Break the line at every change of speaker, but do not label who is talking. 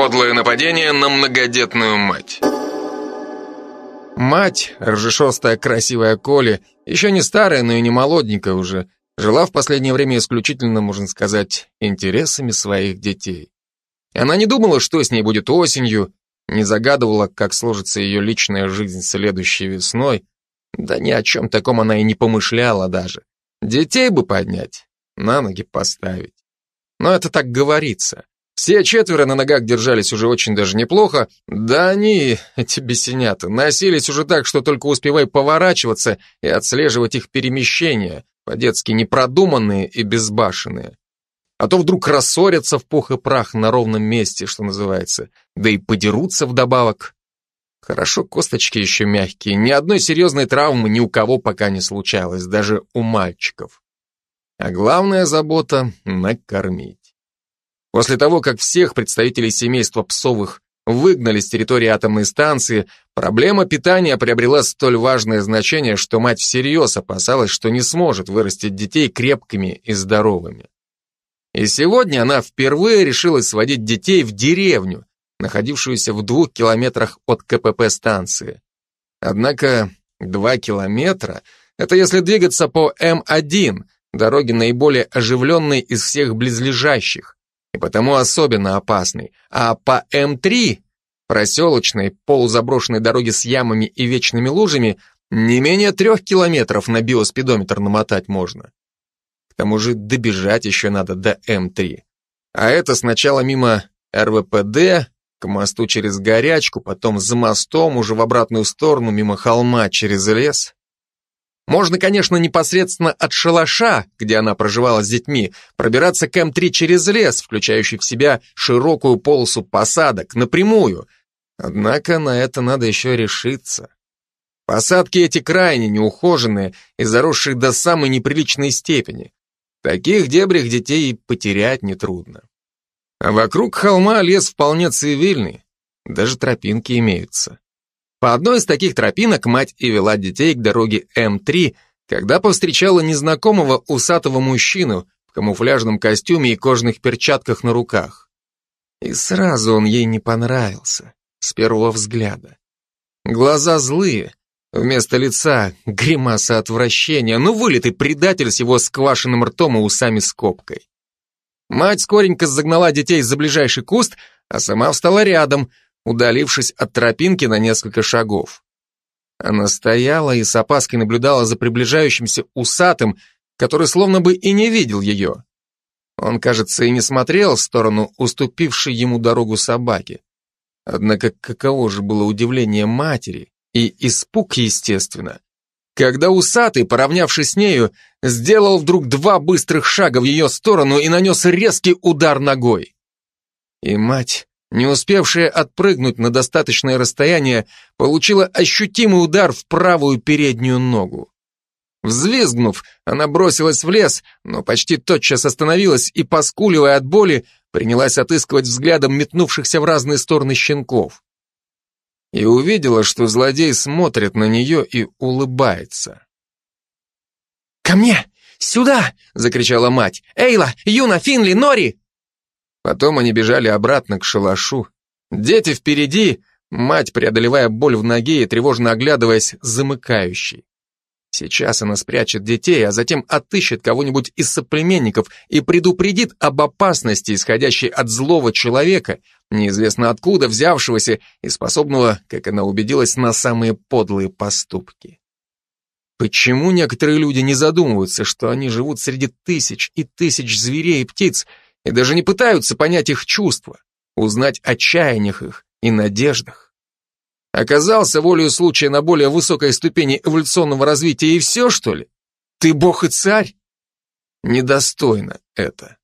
Подлое нападение на многодетную мать.
Мать, рыжешостая красивая Коли, еще не старая, но и не молоденькая уже, жила в последнее время исключительно, можно сказать, интересами своих детей. Она не думала, что с ней будет осенью, не загадывала, как сложится ее личная жизнь следующей весной, да ни о чем таком она и не помышляла даже. Детей бы поднять, на ноги поставить. Но это так говорится. Все четверо на ногах держались уже очень даже неплохо, да они, эти бесенята, носились уже так, что только успевай поворачиваться и отслеживать их перемещения, по-детски непродуманные и безбашенные. А то вдруг рассорятся в пух и прах на ровном месте, что называется, да и подерутся вдобавок. Хорошо, косточки еще мягкие, ни одной серьезной травмы ни у кого пока не случалось, даже у мальчиков. А главная забота — накормить. После того, как всех представителей семейства Псовых выгнали с территории атомной станции, проблема питания приобрела столь важное значение, что мать всерьез опасалась, что не сможет вырастить детей крепкими и здоровыми. И сегодня она впервые решила сводить детей в деревню, находившуюся в двух километрах от КПП станции. Однако два километра — это если двигаться по М1, дороге наиболее оживленной из всех близлежащих, и потому особенно опасный, а по М3, проселочной, полузаброшенной дороге с ямами и вечными лужами, не менее трех километров на биоспидометр намотать можно. К тому же добежать еще надо до М3. А это сначала мимо РВПД, к мосту через горячку, потом за мостом, уже в обратную сторону, мимо холма через лес. Можно, конечно, непосредственно от шалаша, где она проживала с детьми, пробираться к М3 через лес, включающий в себя широкую полосу посадок, напрямую. Однако на это надо еще решиться. Посадки эти крайне неухоженные и заросшие до самой неприличной степени. Таких дебрях детей потерять нетрудно. А вокруг холма лес вполне цивильный, даже тропинки имеются. По одной из таких тропинок мать и вела детей к дороге М3, когда повстречала незнакомого усатого мужчину в камуфляжном костюме и кожаных перчатках на руках. И сразу он ей не понравился, с первого взгляда. Глаза злые, вместо лица гримаса отвращения, ну вылитый предатель с его сквашенным ртом и усами скобкой. Мать скоренько загнала детей за ближайший куст, а сама встала рядом, удалившись от тропинки на несколько шагов. Она стояла и с опаской наблюдала за приближающимся усатым, который словно бы и не видел ее. Он, кажется, и не смотрел в сторону уступившей ему дорогу собаки. Однако каково же было удивление матери и испуг, естественно, когда усатый, поравнявшись с нею, сделал вдруг два быстрых шага в ее сторону и нанес резкий удар ногой. И мать не успевшая отпрыгнуть на достаточное расстояние, получила ощутимый удар в правую переднюю ногу. Взвизгнув, она бросилась в лес, но почти тотчас остановилась и, поскуливая от боли, принялась отыскивать взглядом метнувшихся в разные стороны щенков. И увидела, что злодей смотрит на нее и улыбается.
«Ко мне! Сюда!» — закричала мать. «Эйла! Юна! Финли! Нори!»
Потом они бежали обратно к шалашу. Дети впереди, мать, преодолевая боль в ноге и тревожно оглядываясь, замыкающей. Сейчас она спрячет детей, а затем отыщет кого-нибудь из соплеменников и предупредит об опасности, исходящей от злого человека, неизвестно откуда взявшегося и способного, как она убедилась, на самые подлые поступки. Почему некоторые люди не задумываются, что они живут среди тысяч и тысяч зверей и птиц, и даже не пытаются понять их чувства, узнать о чаяниях их и надеждах. Оказался волею случая на более высокой ступени эволюционного развития и все, что ли? Ты бог и царь? Недостойно это.